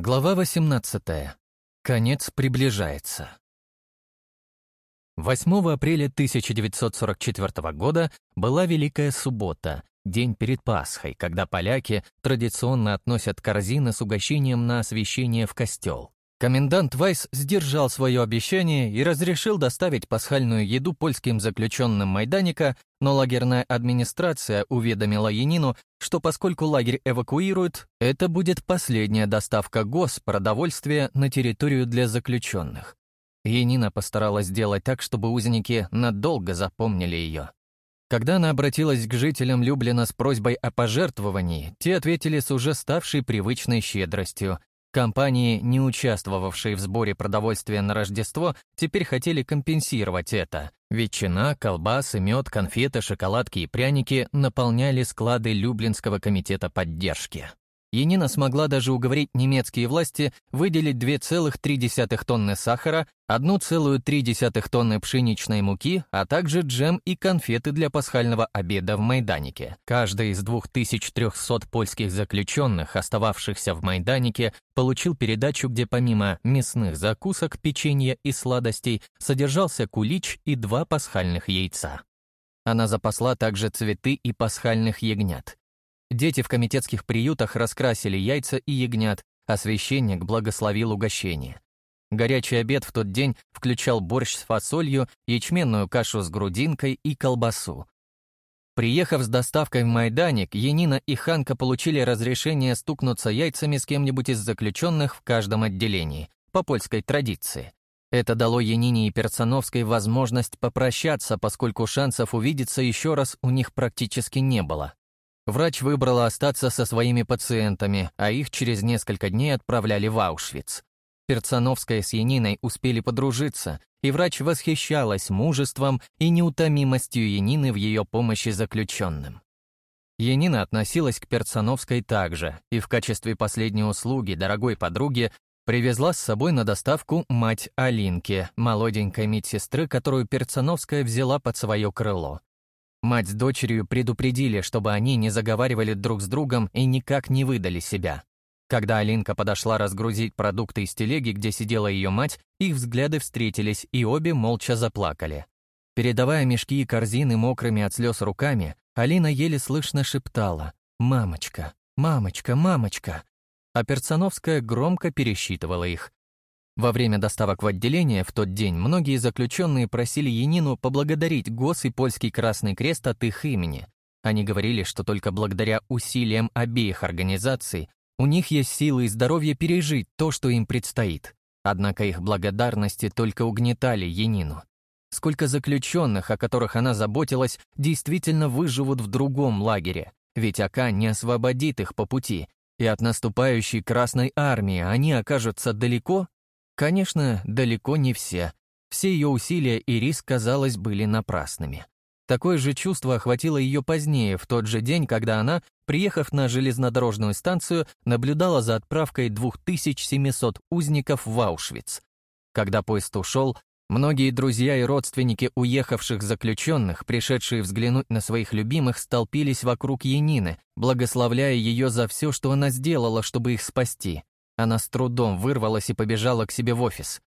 Глава 18. Конец приближается. 8 апреля 1944 года была Великая Суббота, день перед Пасхой, когда поляки традиционно относят корзины с угощением на освящение в костел. Комендант Вайс сдержал свое обещание и разрешил доставить пасхальную еду польским заключенным Майданика, но лагерная администрация уведомила Янину, что поскольку лагерь эвакуируют, это будет последняя доставка госпродовольствия на территорию для заключенных. Янина постаралась сделать так, чтобы узники надолго запомнили ее. Когда она обратилась к жителям Люблина с просьбой о пожертвовании, те ответили с уже ставшей привычной щедростью, Компании, не участвовавшие в сборе продовольствия на Рождество, теперь хотели компенсировать это. Ветчина, колбасы, мед, конфеты, шоколадки и пряники наполняли склады Люблинского комитета поддержки. Янина смогла даже уговорить немецкие власти выделить 2,3 тонны сахара, 1,3 тонны пшеничной муки, а также джем и конфеты для пасхального обеда в Майданике. Каждый из 2300 польских заключенных, остававшихся в Майданике, получил передачу, где помимо мясных закусок, печенья и сладостей содержался кулич и два пасхальных яйца. Она запасла также цветы и пасхальных ягнят. Дети в комитетских приютах раскрасили яйца и ягнят, а священник благословил угощение. Горячий обед в тот день включал борщ с фасолью, ячменную кашу с грудинкой и колбасу. Приехав с доставкой в Майданик, Янина и Ханка получили разрешение стукнуться яйцами с кем-нибудь из заключенных в каждом отделении, по польской традиции. Это дало Янине и Перцановской возможность попрощаться, поскольку шансов увидеться еще раз у них практически не было. Врач выбрала остаться со своими пациентами, а их через несколько дней отправляли в Аушвиц. Перцановская с Яниной успели подружиться, и врач восхищалась мужеством и неутомимостью Янины в ее помощи заключенным. Янина относилась к Перцановской также, и в качестве последней услуги дорогой подруги привезла с собой на доставку мать Алинки, молоденькой медсестры, которую Перцановская взяла под свое крыло. Мать с дочерью предупредили, чтобы они не заговаривали друг с другом и никак не выдали себя. Когда Алинка подошла разгрузить продукты из телеги, где сидела ее мать, их взгляды встретились, и обе молча заплакали. Передавая мешки и корзины мокрыми от слез руками, Алина еле слышно шептала «Мамочка, мамочка, мамочка». А Перцановская громко пересчитывала их. Во время доставок в отделение в тот день многие заключенные просили Янину поблагодарить ГОС и Польский Красный Крест от их имени. Они говорили, что только благодаря усилиям обеих организаций у них есть силы и здоровье пережить то, что им предстоит. Однако их благодарности только угнетали Янину. Сколько заключенных, о которых она заботилась, действительно выживут в другом лагере, ведь АК не освободит их по пути, и от наступающей Красной Армии они окажутся далеко Конечно, далеко не все. Все ее усилия и риск, казалось, были напрасными. Такое же чувство охватило ее позднее, в тот же день, когда она, приехав на железнодорожную станцию, наблюдала за отправкой 2700 узников в Аушвиц. Когда поезд ушел, многие друзья и родственники уехавших заключенных, пришедшие взглянуть на своих любимых, столпились вокруг Янины, благословляя ее за все, что она сделала, чтобы их спасти. Она с трудом вырвалась и побежала к себе в офис.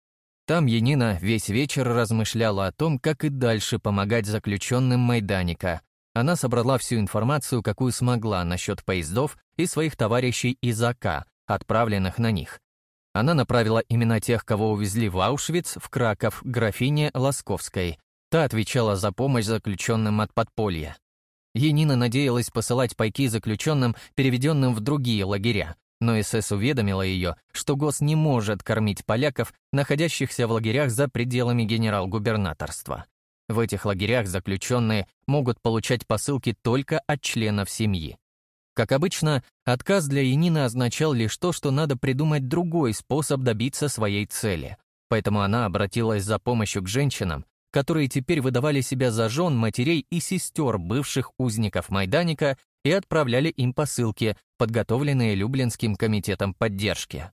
Там Янина весь вечер размышляла о том, как и дальше помогать заключенным Майданика. Она собрала всю информацию, какую смогла насчет поездов и своих товарищей из АК, отправленных на них. Она направила имена тех, кого увезли в Аушвиц, в Краков, графине Лосковской. Та отвечала за помощь заключенным от подполья. Енина надеялась посылать пайки заключенным, переведенным в другие лагеря, но СС уведомила ее, что ГОС не может кормить поляков, находящихся в лагерях за пределами генерал-губернаторства. В этих лагерях заключенные могут получать посылки только от членов семьи. Как обычно, отказ для Янины означал лишь то, что надо придумать другой способ добиться своей цели. Поэтому она обратилась за помощью к женщинам, которые теперь выдавали себя за жен, матерей и сестер бывших узников Майданика и отправляли им посылки, подготовленные Люблинским комитетом поддержки.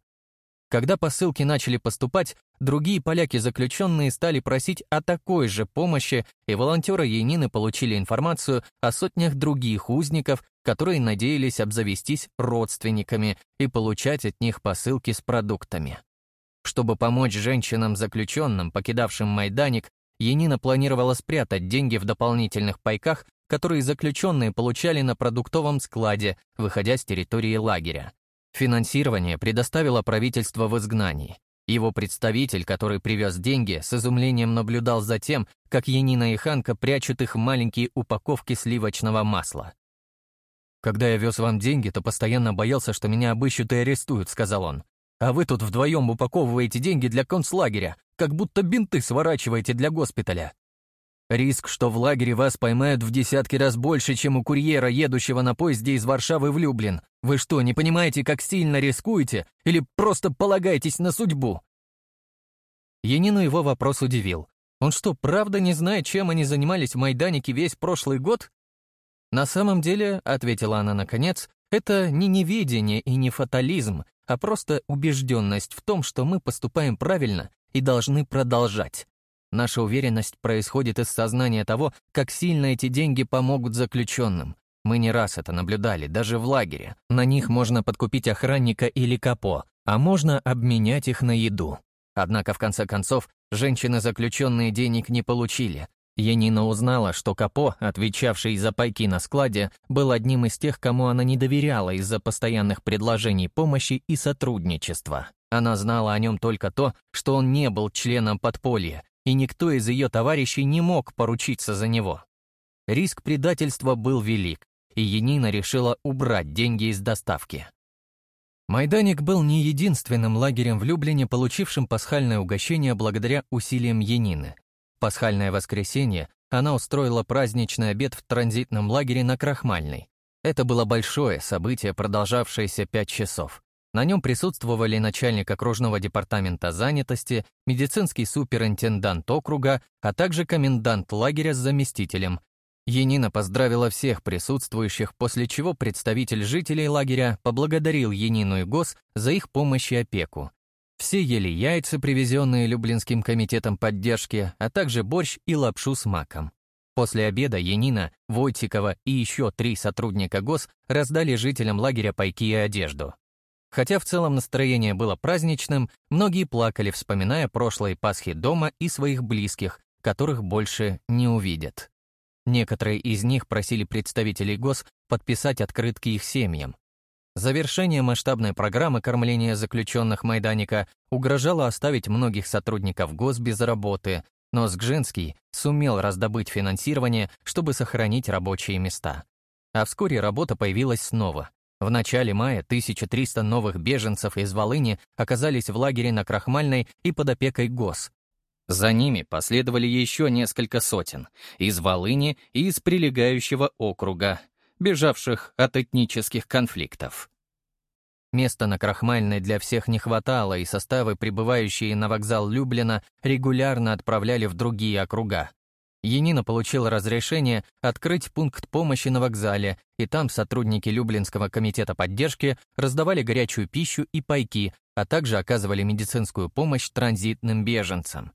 Когда посылки начали поступать, другие поляки-заключенные стали просить о такой же помощи, и волонтеры Янины получили информацию о сотнях других узников, которые надеялись обзавестись родственниками и получать от них посылки с продуктами. Чтобы помочь женщинам-заключенным, покидавшим Майданик, Янина планировала спрятать деньги в дополнительных пайках, которые заключенные получали на продуктовом складе, выходя с территории лагеря. Финансирование предоставило правительство в изгнании. Его представитель, который привез деньги, с изумлением наблюдал за тем, как Янина и Ханка прячут их в маленькие упаковки сливочного масла. «Когда я вез вам деньги, то постоянно боялся, что меня обыщут и арестуют», — сказал он. «А вы тут вдвоем упаковываете деньги для концлагеря, как будто бинты сворачиваете для госпиталя. Риск, что в лагере вас поймают в десятки раз больше, чем у курьера, едущего на поезде из Варшавы в Люблин. Вы что, не понимаете, как сильно рискуете? Или просто полагаетесь на судьбу?» Янину его вопрос удивил. Он что, правда не знает, чем они занимались в Майданике весь прошлый год? «На самом деле», — ответила она наконец, «это не неведение и не фатализм, а просто убежденность в том, что мы поступаем правильно и должны продолжать. Наша уверенность происходит из сознания того, как сильно эти деньги помогут заключенным. Мы не раз это наблюдали, даже в лагере. На них можно подкупить охранника или капо, а можно обменять их на еду. Однако, в конце концов, женщины-заключенные денег не получили. Янина узнала, что Капо, отвечавший за пайки на складе, был одним из тех, кому она не доверяла из-за постоянных предложений помощи и сотрудничества. Она знала о нем только то, что он не был членом подполья, и никто из ее товарищей не мог поручиться за него. Риск предательства был велик, и Янина решила убрать деньги из доставки. Майданик был не единственным лагерем в Люблине, получившим пасхальное угощение благодаря усилиям Янины. пасхальное воскресенье она устроила праздничный обед в транзитном лагере на Крахмальной. Это было большое событие, продолжавшееся пять часов. На нем присутствовали начальник окружного департамента занятости, медицинский суперинтендант округа, а также комендант лагеря с заместителем. Енина поздравила всех присутствующих, после чего представитель жителей лагеря поблагодарил Енину и ГОС за их помощь и опеку. Все ели яйца, привезенные Люблинским комитетом поддержки, а также борщ и лапшу с маком. После обеда Янина, Войтикова и еще три сотрудника ГОС раздали жителям лагеря пайки и одежду. Хотя в целом настроение было праздничным, многие плакали, вспоминая прошлые Пасхи дома и своих близких, которых больше не увидят. Некоторые из них просили представителей ГОС подписать открытки их семьям. Завершение масштабной программы кормления заключенных Майданика угрожало оставить многих сотрудников ГОС без работы, но Сгжинский сумел раздобыть финансирование, чтобы сохранить рабочие места. А вскоре работа появилась снова. В начале мая 1300 новых беженцев из Волыни оказались в лагере на Крахмальной и под опекой ГОС. За ними последовали еще несколько сотен из Волыни и из прилегающего округа, бежавших от этнических конфликтов. Места на Крахмальной для всех не хватало, и составы, прибывающие на вокзал Люблина, регулярно отправляли в другие округа. Енина получила разрешение открыть пункт помощи на вокзале, и там сотрудники Люблинского комитета поддержки раздавали горячую пищу и пайки, а также оказывали медицинскую помощь транзитным беженцам.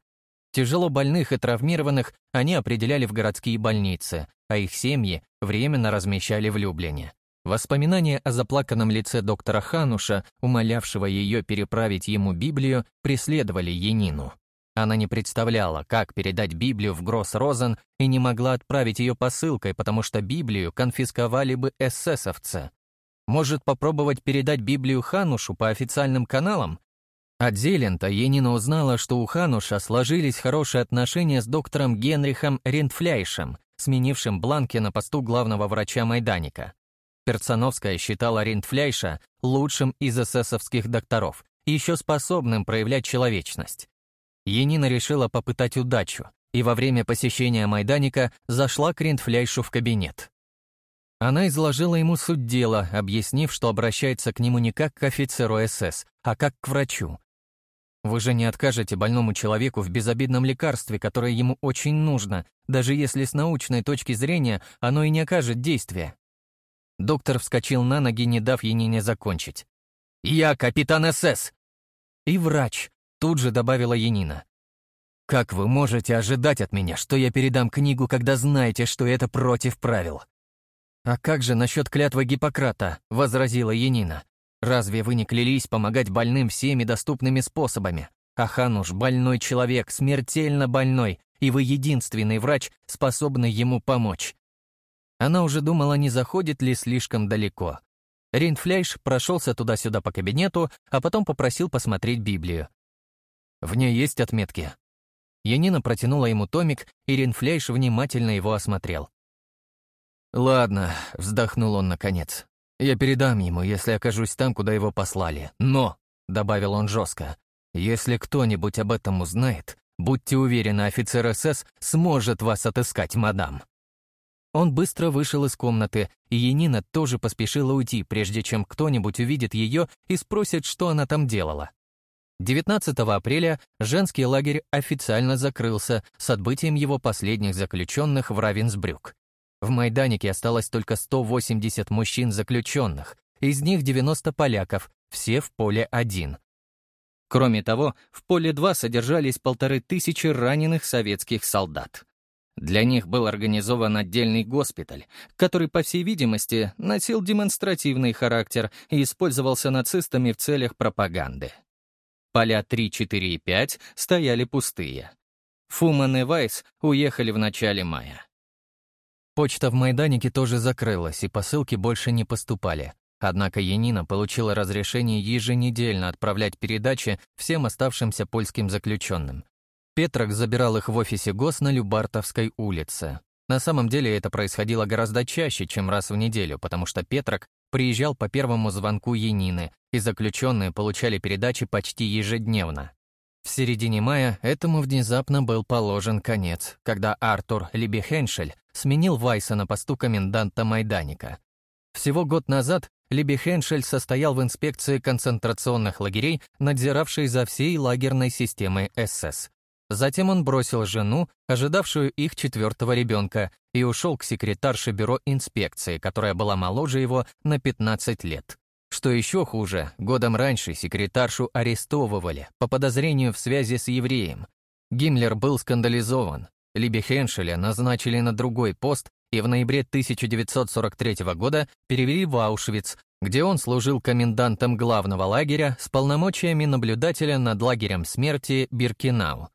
Тяжело больных и травмированных они определяли в городские больницы, а их семьи временно размещали в Люблине. Воспоминания о заплаканном лице доктора Хануша, умолявшего ее переправить ему Библию, преследовали Енину. Она не представляла, как передать Библию в Гросс-Розен и не могла отправить ее посылкой, потому что Библию конфисковали бы эсэсовцы. Может попробовать передать Библию Ханушу по официальным каналам? От Зелента Енина узнала, что у Хануша сложились хорошие отношения с доктором Генрихом Рентфляйшем, сменившим Бланки на посту главного врача Майданика. Перцановская считала Рентфляйша лучшим из эсэсовских докторов, еще способным проявлять человечность. Енина решила попытать удачу и во время посещения Майданика зашла к Рентфляйшу в кабинет. Она изложила ему суть дела, объяснив, что обращается к нему не как к офицеру СС, а как к врачу. Вы же не откажете больному человеку в безобидном лекарстве, которое ему очень нужно, даже если с научной точки зрения оно и не окажет действия. Доктор вскочил на ноги, не дав Енине закончить. «Я капитан СС!» «И врач», — тут же добавила Янина. «Как вы можете ожидать от меня, что я передам книгу, когда знаете, что это против правил?» «А как же насчет клятвы Гиппократа?» — возразила Янина. «Разве вы не клялись помогать больным всеми доступными способами? А Хануш — больной человек, смертельно больной, и вы единственный врач, способный ему помочь». Она уже думала, не заходит ли слишком далеко. Рейнфляйш прошелся туда-сюда по кабинету, а потом попросил посмотреть Библию. «В ней есть отметки?» Янина протянула ему томик, и Рейнфляйш внимательно его осмотрел. «Ладно», — вздохнул он наконец. «Я передам ему, если окажусь там, куда его послали. Но», — добавил он жестко, «если кто-нибудь об этом узнает, будьте уверены, офицер СС сможет вас отыскать, мадам». Он быстро вышел из комнаты, и Янина тоже поспешила уйти, прежде чем кто-нибудь увидит ее и спросит, что она там делала. 19 апреля женский лагерь официально закрылся с отбытием его последних заключенных в Равенсбрюк. В Майданике осталось только 180 мужчин-заключенных, из них 90 поляков, все в поле 1. Кроме того, в поле 2 содержались полторы тысячи раненых советских солдат. Для них был организован отдельный госпиталь, который, по всей видимости, носил демонстративный характер и использовался нацистами в целях пропаганды. Поля 3, 4 и 5 стояли пустые. Фуман и Вайс уехали в начале мая. Почта в Майданике тоже закрылась, и посылки больше не поступали. Однако Янина получила разрешение еженедельно отправлять передачи всем оставшимся польским заключенным. Петрок забирал их в офисе ГОС на Любартовской улице. На самом деле это происходило гораздо чаще, чем раз в неделю, потому что Петрок приезжал по первому звонку Янины, и заключенные получали передачи почти ежедневно. В середине мая этому внезапно был положен конец, когда Артур Либихеншель сменил Вайса на посту коменданта Майданика. Всего год назад Либихеншель состоял в инспекции концентрационных лагерей, надзиравшей за всей лагерной системой СС. Затем он бросил жену, ожидавшую их четвертого ребенка, и ушел к секретарше бюро инспекции, которая была моложе его на 15 лет. Что еще хуже, годом раньше секретаршу арестовывали по подозрению в связи с евреем. Гиммлер был скандализован. Либи Хеншеля назначили на другой пост и в ноябре 1943 года перевели в Аушвиц, где он служил комендантом главного лагеря с полномочиями наблюдателя над лагерем смерти Биркинау.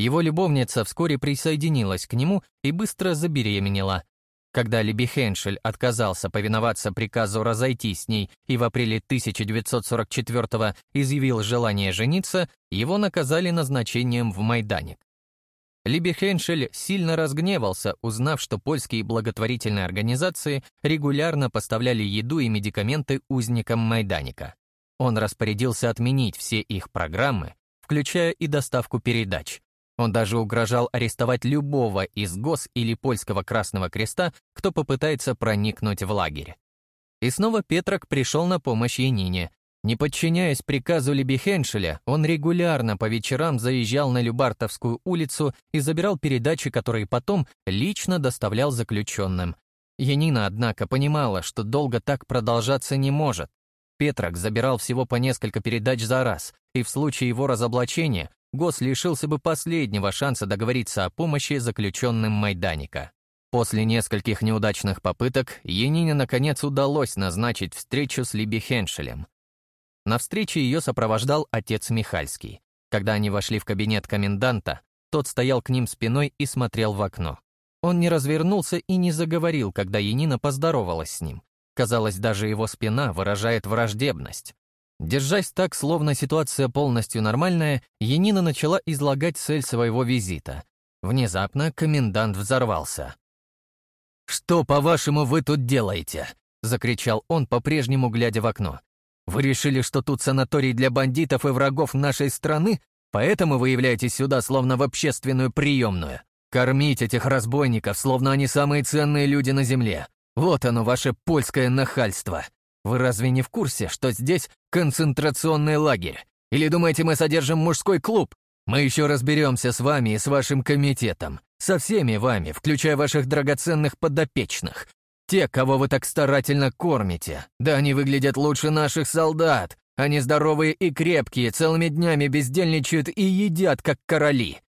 Его любовница вскоре присоединилась к нему и быстро забеременела, когда Либи Хеншель отказался повиноваться приказу разойтись с ней и в апреле 1944 изъявил желание жениться, его наказали назначением в Майданик. Либи Хеншель сильно разгневался, узнав, что польские благотворительные организации регулярно поставляли еду и медикаменты узникам Майданика. Он распорядился отменить все их программы, включая и доставку передач, он даже угрожал арестовать любого из ГОС или Польского Красного Креста, кто попытается проникнуть в лагерь. И снова Петрок пришел на помощь Янине. Не подчиняясь приказу Лебихеншеля, он регулярно по вечерам заезжал на Любартовскую улицу и забирал передачи, которые потом лично доставлял заключенным. Янина, однако, понимала, что долго так продолжаться не может. Петрок забирал всего по несколько передач за раз, и в случае его разоблачения Гос лишился бы последнего шанса договориться о помощи заключенным Майданика. После нескольких неудачных попыток Енине наконец удалось назначить встречу с Либи Хеншелем. На встрече ее сопровождал отец Михальский. Когда они вошли в кабинет коменданта, тот стоял к ним спиной и смотрел в окно. Он не развернулся и не заговорил, когда Енина поздоровалась с ним. Казалось, даже его спина выражает враждебность. Держась так, словно ситуация полностью нормальная, Енина начала излагать цель своего визита. Внезапно комендант взорвался. «Что, по-вашему, вы тут делаете?» — закричал он, по-прежнему глядя в окно. «Вы решили, что тут санаторий для бандитов и врагов нашей страны? Поэтому вы являетесь сюда, словно в общественную приемную? Кормить этих разбойников, словно они самые ценные люди на земле. Вот оно, ваше польское нахальство!» Вы разве не в курсе, что здесь концентрационный лагерь? Или думаете, мы содержим мужской клуб? Мы еще разберемся с вами и с вашим комитетом. Со всеми вами, включая ваших драгоценных подопечных. Те, кого вы так старательно кормите. Да они выглядят лучше наших солдат. Они здоровые и крепкие, целыми днями бездельничают и едят, как короли.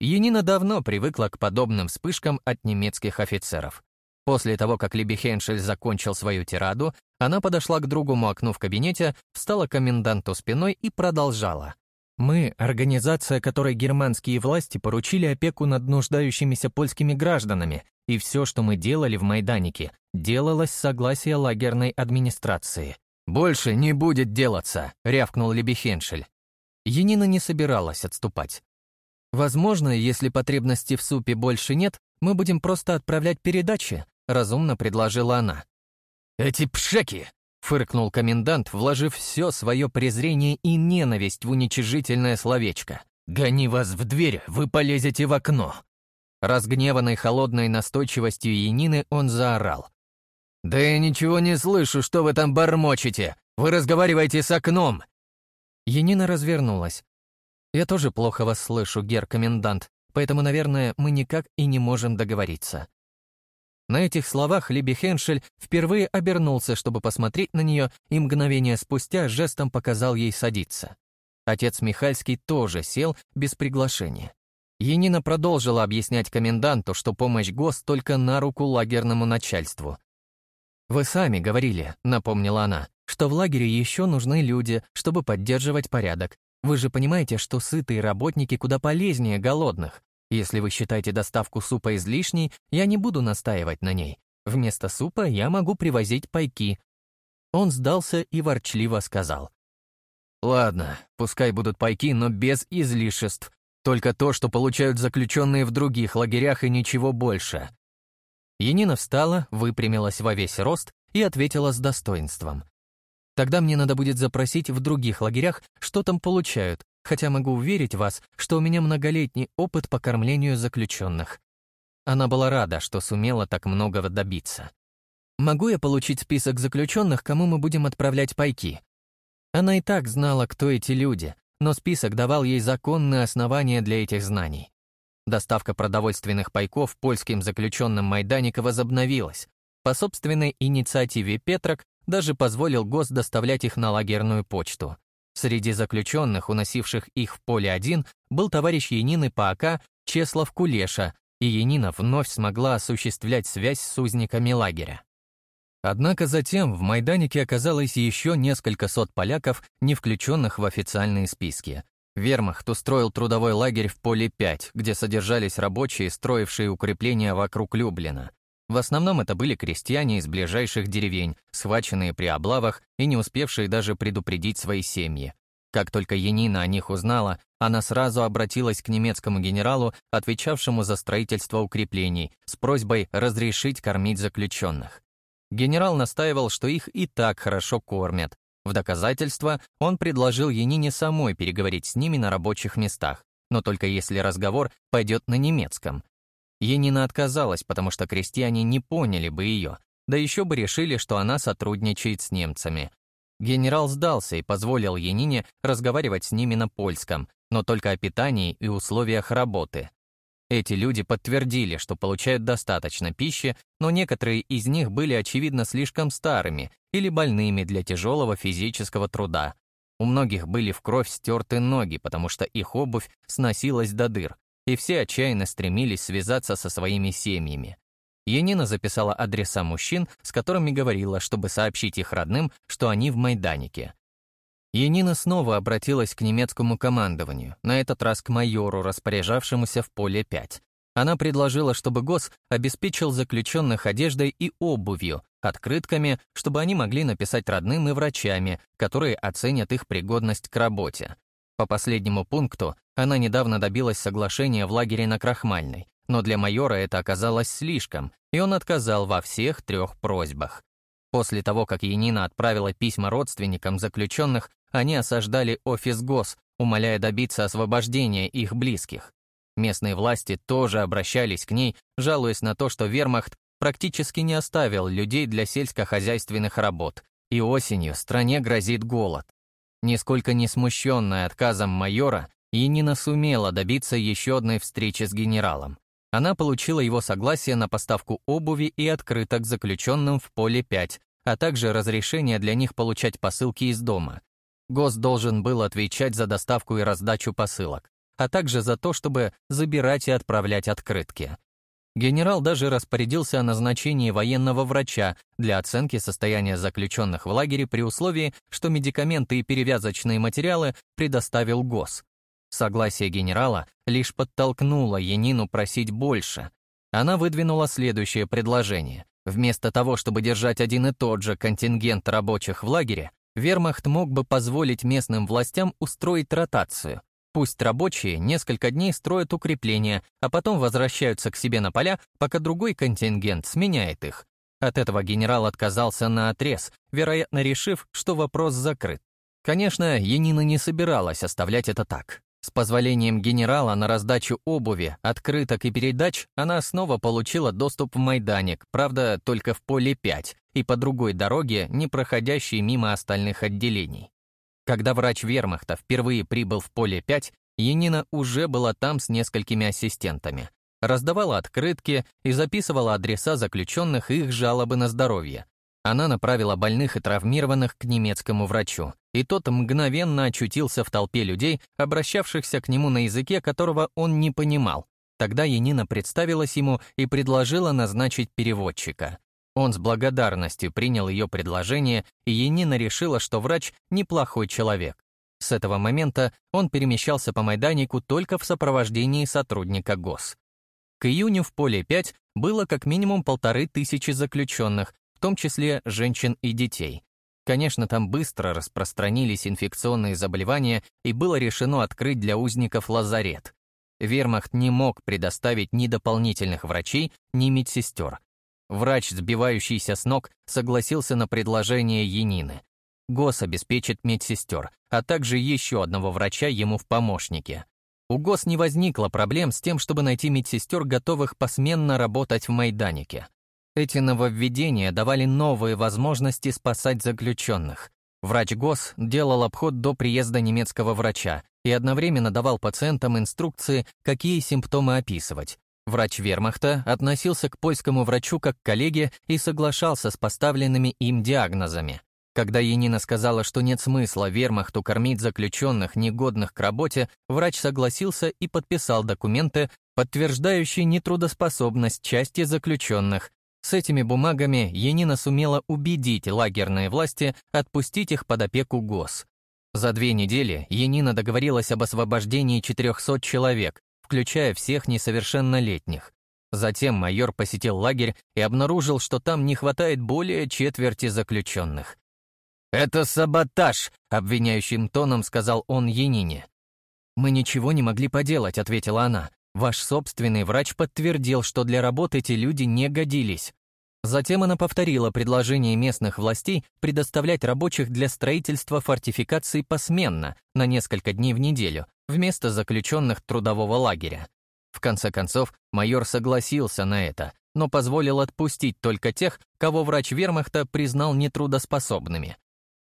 Янина давно привыкла к подобным вспышкам от немецких офицеров. После того, как Либи Хеншель закончил свою тираду, она подошла к другому окну в кабинете, встала к коменданту спиной и продолжала. «Мы — организация, которой германские власти поручили опеку над нуждающимися польскими гражданами, и все, что мы делали в Майданике, делалось с согласия лагерной администрации. «Больше не будет делаться», — рявкнул Лебехеншель. Енина не собиралась отступать. «Возможно, если потребности в супе больше нет, мы будем просто отправлять передачи», — разумно предложила она. «Эти пшеки!» — фыркнул комендант, вложив все свое презрение и ненависть в уничижительное словечко. «Гони вас в дверь, вы полезете в окно!» Разгневанной холодной настойчивостью Янины он заорал. «Да я ничего не слышу, что вы там бормочете! Вы разговариваете с окном!» Янина развернулась. «Я тоже плохо вас слышу, гер-комендант, поэтому, наверное, мы никак и не можем договориться». На этих словах Либи Хеншель впервые обернулся, чтобы посмотреть на нее, и мгновение спустя жестом показал ей садиться. Отец Михальский тоже сел без приглашения. Енина продолжила объяснять коменданту, что помощь ГОС только на руку лагерному начальству. «Вы сами говорили», — напомнила она, «что в лагере еще нужны люди, чтобы поддерживать порядок. Вы же понимаете, что сытые работники куда полезнее голодных. Если вы считаете доставку супа излишней, я не буду настаивать на ней. Вместо супа я могу привозить пайки». Он сдался и ворчливо сказал. «Ладно, пускай будут пайки, но без излишеств. Только то, что получают заключенные в других лагерях и ничего больше. Енина встала, выпрямилась во весь рост и ответила с достоинством. Тогда мне надо будет запросить в других лагерях, что там получают, хотя могу уверить вас, что у меня многолетний опыт по кормлению заключенных. Она была рада, что сумела так многого добиться. Могу я получить список заключенных, кому мы будем отправлять пайки? Она и так знала, кто эти люди, но список давал ей законные основания для этих знаний. Доставка продовольственных пайков польским заключенным Майданика возобновилась. По собственной инициативе Петрок даже позволил ГОС доставлять их на лагерную почту. Среди заключенных, уносивших их в поле один, был товарищ Янины по АК Чеслав Кулеша, и Янина вновь смогла осуществлять связь с узниками лагеря. Однако затем в Майданике оказалось еще несколько сот поляков, не включенных в официальные списки. Вермахт устроил трудовой лагерь в поле 5, где содержались рабочие, строившие укрепления вокруг Люблина. В основном это были крестьяне из ближайших деревень, схваченные при облавах и не успевшие даже предупредить свои семьи. Как только Янина о них узнала, она сразу обратилась к немецкому генералу, отвечавшему за строительство укреплений, с просьбой разрешить кормить заключенных. Генерал настаивал, что их и так хорошо кормят. В доказательство он предложил Янине самой переговорить с ними на рабочих местах, но только если разговор пойдет на немецком. Янина отказалась, потому что крестьяне не поняли бы ее, да еще бы решили, что она сотрудничает с немцами. Генерал сдался и позволил Янине разговаривать с ними на польском, но только о питании и условиях работы. Эти люди подтвердили, что получают достаточно пищи, но некоторые из них были, очевидно, слишком старыми или больными для тяжелого физического труда. У многих были в кровь стерты ноги, потому что их обувь сносилась до дыр, и все отчаянно стремились связаться со своими семьями. Янина записала адреса мужчин, с которыми говорила, чтобы сообщить их родным, что они в Майданике. Янина снова обратилась к немецкому командованию, на этот раз к майору, распоряжавшемуся в поле 5. Она предложила, чтобы ГОС обеспечил заключенных одеждой и обувью, открытками, чтобы они могли написать родным и врачами, которые оценят их пригодность к работе. По последнему пункту она недавно добилась соглашения в лагере на Крахмальной, но для майора это оказалось слишком, и он отказал во всех трех просьбах. После того, как Янина отправила письма родственникам заключенных, они осаждали офис ГОС, умоляя добиться освобождения их близких. Местные власти тоже обращались к ней, жалуясь на то, что вермахт практически не оставил людей для сельскохозяйственных работ, и осенью стране грозит голод. Нисколько не смущенная отказом майора, Янина сумела добиться еще одной встречи с генералом. Она получила его согласие на поставку обуви и открыток заключенным в поле 5, а также разрешение для них получать посылки из дома, ГОС должен был отвечать за доставку и раздачу посылок, а также за то, чтобы забирать и отправлять открытки. Генерал даже распорядился о назначении военного врача для оценки состояния заключенных в лагере при условии, что медикаменты и перевязочные материалы предоставил ГОС. Согласие генерала лишь подтолкнуло Янину просить больше. Она выдвинула следующее предложение. Вместо того, чтобы держать один и тот же контингент рабочих в лагере, вермахт мог бы позволить местным властям устроить ротацию. Пусть рабочие несколько дней строят укрепления, а потом возвращаются к себе на поля, пока другой контингент сменяет их. От этого генерал отказался на отрез, вероятно, решив, что вопрос закрыт. Конечно, Янина не собиралась оставлять это так. С позволением генерала на раздачу обуви, открыток и передач она снова получила доступ в Майданик, правда, только в поле 5 и по другой дороге, не проходящей мимо остальных отделений. Когда врач вермахта впервые прибыл в поле 5, Янина уже была там с несколькими ассистентами. Раздавала открытки и записывала адреса заключенных и их жалобы на здоровье, она направила больных и травмированных к немецкому врачу, и тот мгновенно очутился в толпе людей, обращавшихся к нему на языке, которого он не понимал. Тогда Янина представилась ему и предложила назначить переводчика. Он с благодарностью принял ее предложение, и Янина решила, что врач – неплохой человек. С этого момента он перемещался по Майданику только в сопровождении сотрудника ГОС. К июню в поле 5 было как минимум полторы тысячи заключенных, в том числе женщин и детей. Конечно, там быстро распространились инфекционные заболевания и было решено открыть для узников лазарет. Вермахт не мог предоставить ни дополнительных врачей, ни медсестер. Врач, сбивающийся с ног, согласился на предложение Янины. ГОС обеспечит медсестер, а также еще одного врача ему в помощнике. У ГОС не возникло проблем с тем, чтобы найти медсестер, готовых посменно работать в Майданике. Эти нововведения давали новые возможности спасать заключенных. Врач ГОС делал обход до приезда немецкого врача и одновременно давал пациентам инструкции, какие симптомы описывать. Врач вермахта относился к польскому врачу как к коллеге и соглашался с поставленными им диагнозами. Когда Янина сказала, что нет смысла вермахту кормить заключенных, негодных к работе, врач согласился и подписал документы, подтверждающие нетрудоспособность части заключенных, с этими бумагами Янина сумела убедить лагерные власти отпустить их под опеку ГОС. За две недели Янина договорилась об освобождении 400 человек, включая всех несовершеннолетних. Затем майор посетил лагерь и обнаружил, что там не хватает более четверти заключенных. «Это саботаж!» — обвиняющим тоном сказал он Янине. «Мы ничего не могли поделать», — ответила она. Ваш собственный врач подтвердил, что для работы эти люди не годились. Затем она повторила предложение местных властей предоставлять рабочих для строительства фортификаций посменно, на несколько дней в неделю, вместо заключенных трудового лагеря. В конце концов, майор согласился на это, но позволил отпустить только тех, кого врач вермахта признал нетрудоспособными.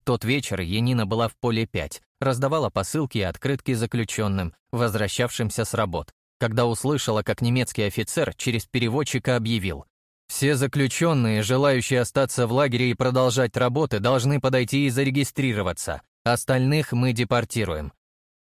Тот вечер Янина была в поле 5, раздавала посылки и открытки заключенным, возвращавшимся с работ, когда услышала, как немецкий офицер через переводчика объявил «Все заключенные, желающие остаться в лагере и продолжать работы, должны подойти и зарегистрироваться. Остальных мы депортируем».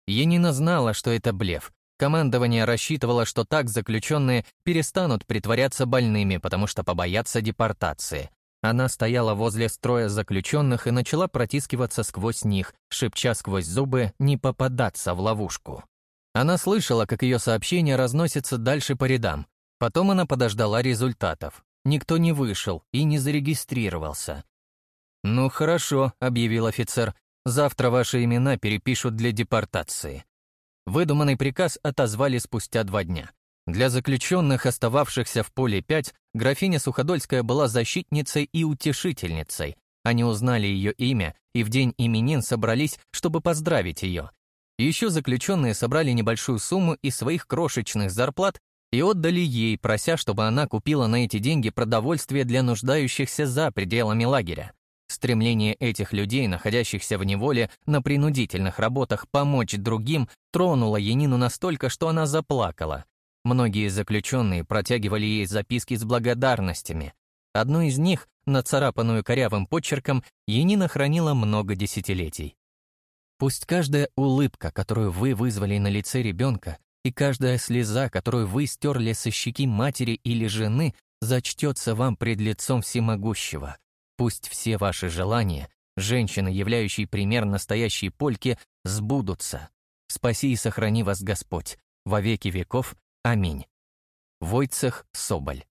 Енина знала, что это блеф. Командование рассчитывало, что так заключенные перестанут притворяться больными, потому что побоятся депортации. Она стояла возле строя заключенных и начала протискиваться сквозь них, шепча сквозь зубы не попадаться в ловушку. Она слышала, как ее сообщение разносится дальше по рядам. Потом она подождала результатов. Никто не вышел и не зарегистрировался. «Ну хорошо», — объявил офицер, — «завтра ваши имена перепишут для депортации». Выдуманный приказ отозвали спустя два дня. Для заключенных, остававшихся в поле 5, графиня Суходольская была защитницей и утешительницей. Они узнали ее имя и в день именин собрались, чтобы поздравить ее. Еще заключенные собрали небольшую сумму из своих крошечных зарплат и отдали ей, прося, чтобы она купила на эти деньги продовольствие для нуждающихся за пределами лагеря. Стремление этих людей, находящихся в неволе, на принудительных работах помочь другим, тронуло Янину настолько, что она заплакала. Многие заключенные протягивали ей записки с благодарностями. Одну из них, нацарапанную корявым почерком, Янина хранила много десятилетий. Пусть каждая улыбка, которую вы вызвали на лице ребенка, и каждая слеза, которую вы стерли со щеки матери или жены, зачтется вам пред лицом всемогущего. Пусть все ваши желания, женщины, являющие пример настоящей польки, сбудутся. Спаси и сохрани вас Господь. Во веки веков. Аминь. Войцех Соболь.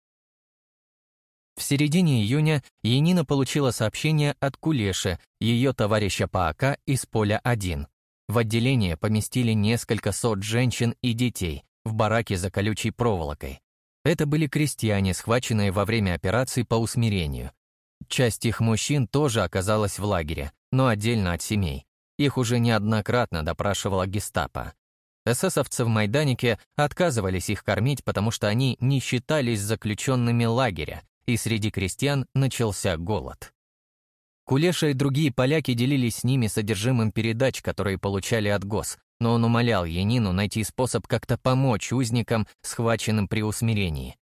В середине июня Янина получила сообщение от Кулеши, ее товарища по АК из поля 1. В отделение поместили несколько сот женщин и детей в бараке за колючей проволокой. Это были крестьяне, схваченные во время операции по усмирению. Часть их мужчин тоже оказалась в лагере, но отдельно от семей. Их уже неоднократно допрашивала гестапо. Эсэсовцы в Майданике отказывались их кормить, потому что они не считались заключенными лагеря, и среди крестьян начался голод. Кулеша и другие поляки делились с ними содержимым передач, которые получали от ГОС, но он умолял Янину найти способ как-то помочь узникам, схваченным при усмирении.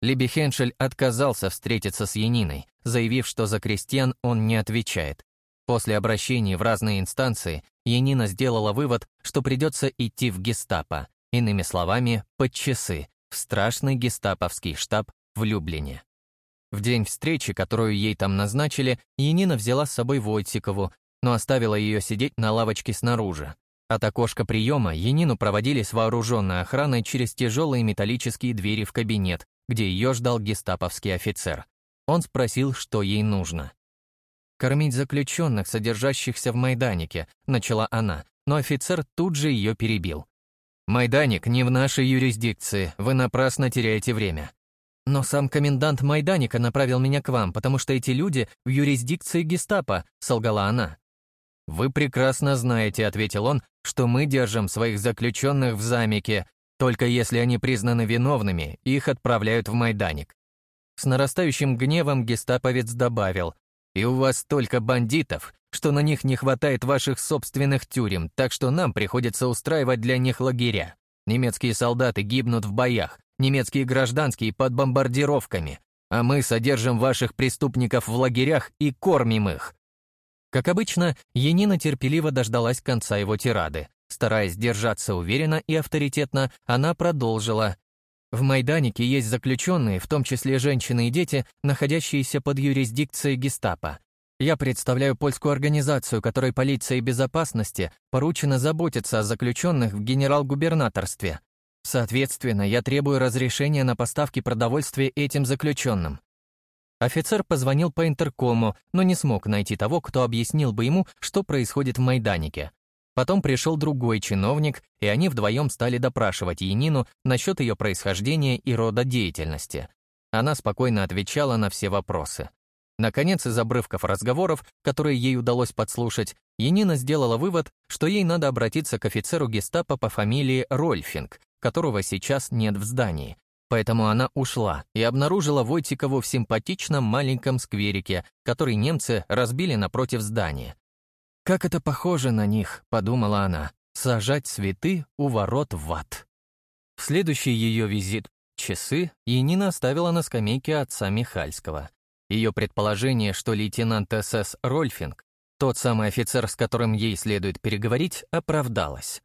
Либи Хеншель отказался встретиться с Яниной, заявив, что за крестьян он не отвечает. После обращений в разные инстанции Янина сделала вывод, что придется идти в гестапо, иными словами, под часы, в страшный гестаповский штаб в Люблине. В день встречи, которую ей там назначили, Янина взяла с собой Войтикову, но оставила ее сидеть на лавочке снаружи. От окошка приема Янину проводили с вооруженной охраной через тяжелые металлические двери в кабинет, где ее ждал гестаповский офицер. Он спросил, что ей нужно. «Кормить заключенных, содержащихся в Майданике», — начала она, но офицер тут же ее перебил. «Майданик не в нашей юрисдикции, вы напрасно теряете время. Но сам комендант Майданика направил меня к вам, потому что эти люди в юрисдикции гестапо», — солгала она. «Вы прекрасно знаете», — ответил он, «что мы держим своих заключенных в замике. Только если они признаны виновными, их отправляют в Майданик». С нарастающим гневом гестаповец добавил, «И у вас столько бандитов, что на них не хватает ваших собственных тюрем, так что нам приходится устраивать для них лагеря. Немецкие солдаты гибнут в боях, немецкие гражданские под бомбардировками, а мы содержим ваших преступников в лагерях и кормим их». Как обычно, Енина терпеливо дождалась конца его тирады. Стараясь держаться уверенно и авторитетно, она продолжила. В Майданике есть заключенные, в том числе женщины и дети, находящиеся под юрисдикцией гестапо. Я представляю польскую организацию, которой полиция безопасности поручено заботиться о заключенных в генерал-губернаторстве. Соответственно, я требую разрешения на поставки продовольствия этим заключенным. Офицер позвонил по интеркому, но не смог найти того, кто объяснил бы ему, что происходит в Майданике. Потом пришел другой чиновник, и они вдвоем стали допрашивать Янину насчет ее происхождения и рода деятельности. Она спокойно отвечала на все вопросы. Наконец, из обрывков разговоров, которые ей удалось подслушать, Янина сделала вывод, что ей надо обратиться к офицеру гестапо по фамилии Рольфинг, которого сейчас нет в здании. Поэтому она ушла и обнаружила Войтикову в симпатичном маленьком скверике, который немцы разбили напротив здания. «Как это похоже на них», — подумала она, — «сажать цветы у ворот в ад». В следующий ее визит часы Енина оставила на скамейке отца Михальского. Ее предположение, что лейтенант СС Рольфинг, тот самый офицер, с которым ей следует переговорить, оправдалось.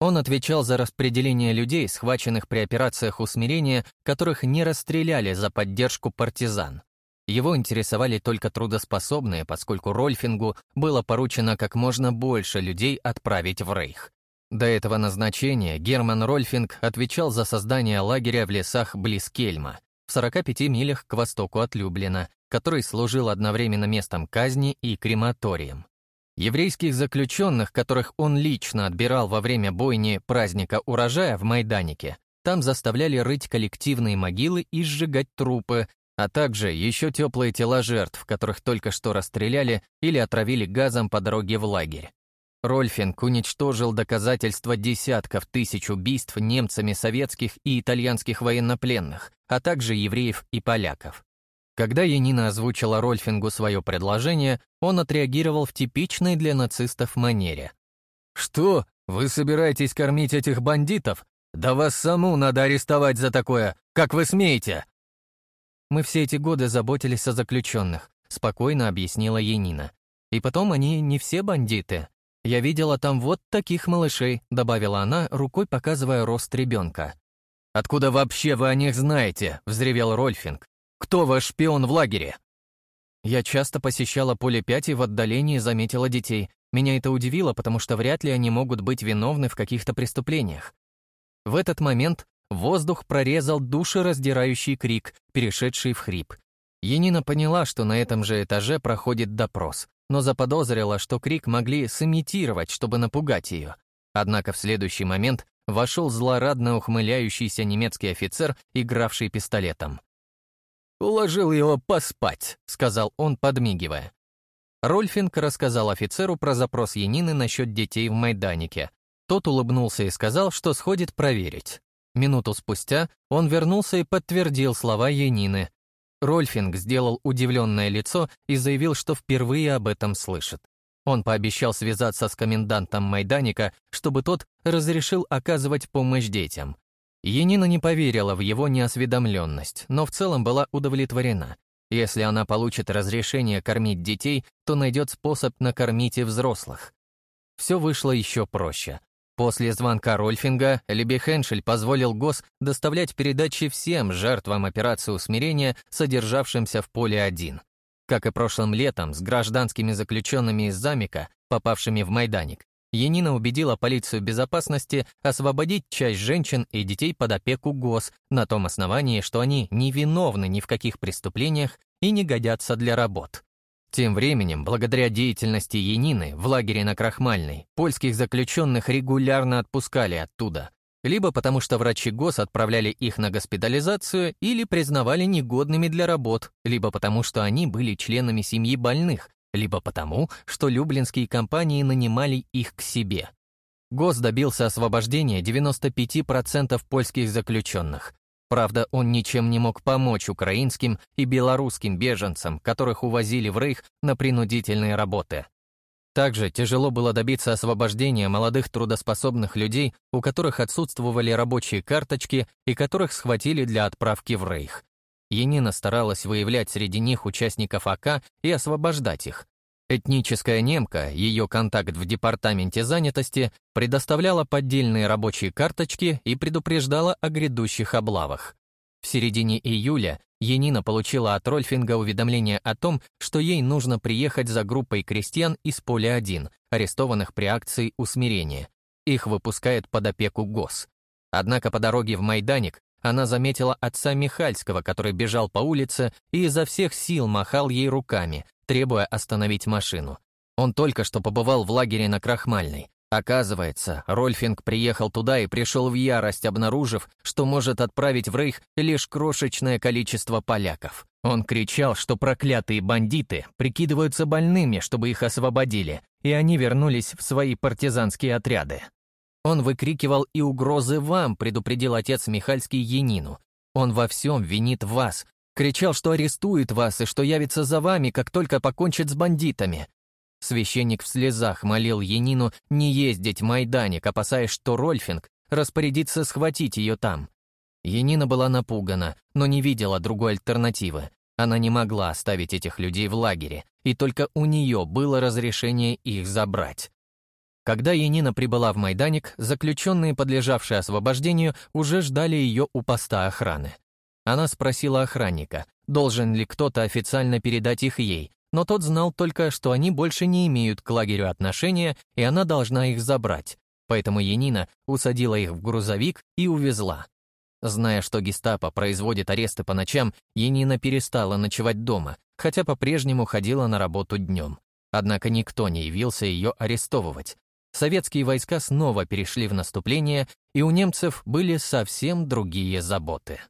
Он отвечал за распределение людей, схваченных при операциях усмирения, которых не расстреляли за поддержку партизан. Его интересовали только трудоспособные, поскольку Рольфингу было поручено как можно больше людей отправить в Рейх. До этого назначения Герман Рольфинг отвечал за создание лагеря в лесах близ Кельма, в 45 милях к востоку от Люблина, который служил одновременно местом казни и крематорием. Еврейских заключенных, которых он лично отбирал во время бойни праздника урожая в Майданике, там заставляли рыть коллективные могилы и сжигать трупы, а также еще теплые тела жертв, которых только что расстреляли или отравили газом по дороге в лагерь. Рольфинг уничтожил доказательства десятков тысяч убийств немцами советских и итальянских военнопленных, а также евреев и поляков. Когда Янина озвучила Рольфингу свое предложение, он отреагировал в типичной для нацистов манере. «Что? Вы собираетесь кормить этих бандитов? Да вас саму надо арестовать за такое! Как вы смеете?» «Мы все эти годы заботились о заключенных», — спокойно объяснила Янина. «И потом они не все бандиты. «Я видела там вот таких малышей», — добавила она, рукой показывая рост ребенка. «Откуда вообще вы о них знаете?» — взревел Рольфинг. «Кто ваш шпион в лагере?» Я часто посещала поле 5 и в отдалении заметила детей. Меня это удивило, потому что вряд ли они могут быть виновны в каких-то преступлениях. В этот момент воздух прорезал душераздирающий крик, перешедший в хрип. Енина поняла, что на этом же этаже проходит допрос, но заподозрила, что крик могли сымитировать, чтобы напугать ее. Однако в следующий момент вошел злорадно ухмыляющийся немецкий офицер, игравший пистолетом. «Уложил его поспать», — сказал он, подмигивая. Рольфинг рассказал офицеру про запрос Янины насчет детей в Майданике. Тот улыбнулся и сказал, что сходит проверить. Минуту спустя он вернулся и подтвердил слова Янины. Рольфинг сделал удивленное лицо и заявил, что впервые об этом слышит. Он пообещал связаться с комендантом Майданика, чтобы тот разрешил оказывать помощь детям. Енина не поверила в его неосведомленность, но в целом была удовлетворена. Если она получит разрешение кормить детей, то найдет способ накормить и взрослых. Все вышло еще проще. После звонка Рольфинга Либи Хеншель позволил ГОС доставлять передачи всем жертвам операции усмирения, содержавшимся в поле 1. Как и прошлым летом, с гражданскими заключенными из Замика, попавшими в Майданик, Янина убедила полицию безопасности освободить часть женщин и детей под опеку ГОС на том основании, что они не виновны ни в каких преступлениях и не годятся для работ. Тем временем, благодаря деятельности Янины в лагере на Крахмальной, польских заключенных регулярно отпускали оттуда, либо потому что врачи ГОС отправляли их на госпитализацию или признавали негодными для работ, либо потому что они были членами семьи больных, либо потому, что люблинские компании нанимали их к себе. ГОС добился освобождения 95% польских заключенных. Правда, он ничем не мог помочь украинским и белорусским беженцам, которых увозили в Рейх на принудительные работы. Также тяжело было добиться освобождения молодых трудоспособных людей, у которых отсутствовали рабочие карточки и которых схватили для отправки в Рейх. Енина старалась выявлять среди них участников АК и освобождать их. Этническая немка, ее контакт в департаменте занятости, предоставляла поддельные рабочие карточки и предупреждала о грядущих облавах. В середине июля Енина получила от Рольфинга уведомление о том, что ей нужно приехать за группой крестьян из поля 1, арестованных при акции усмирения. Их выпускает под опеку ГОС. Однако по дороге в Майданик она заметила отца Михальского, который бежал по улице и изо всех сил махал ей руками, требуя остановить машину. Он только что побывал в лагере на Крахмальной. Оказывается, Рольфинг приехал туда и пришел в ярость, обнаружив, что может отправить в Рейх лишь крошечное количество поляков. Он кричал, что проклятые бандиты прикидываются больными, чтобы их освободили, и они вернулись в свои партизанские отряды. Он выкрикивал и угрозы вам, предупредил отец Михальский Янину. Он во всем винит вас. Кричал, что арестует вас и что явится за вами, как только покончит с бандитами. Священник в слезах молил Янину не ездить в Майданик, опасаясь, что Рольфинг распорядится схватить ее там. Янина была напугана, но не видела другой альтернативы. Она не могла оставить этих людей в лагере, и только у нее было разрешение их забрать. Когда Янина прибыла в Майданик, заключенные, подлежавшие освобождению, уже ждали ее у поста охраны. Она спросила охранника, должен ли кто-то официально передать их ей, но тот знал только, что они больше не имеют к лагерю отношения, и она должна их забрать. Поэтому Янина усадила их в грузовик и увезла. Зная, что гестапо производит аресты по ночам, Янина перестала ночевать дома, хотя по-прежнему ходила на работу днем. Однако никто не явился ее арестовывать, советские войска снова перешли в наступление, и у немцев были совсем другие заботы.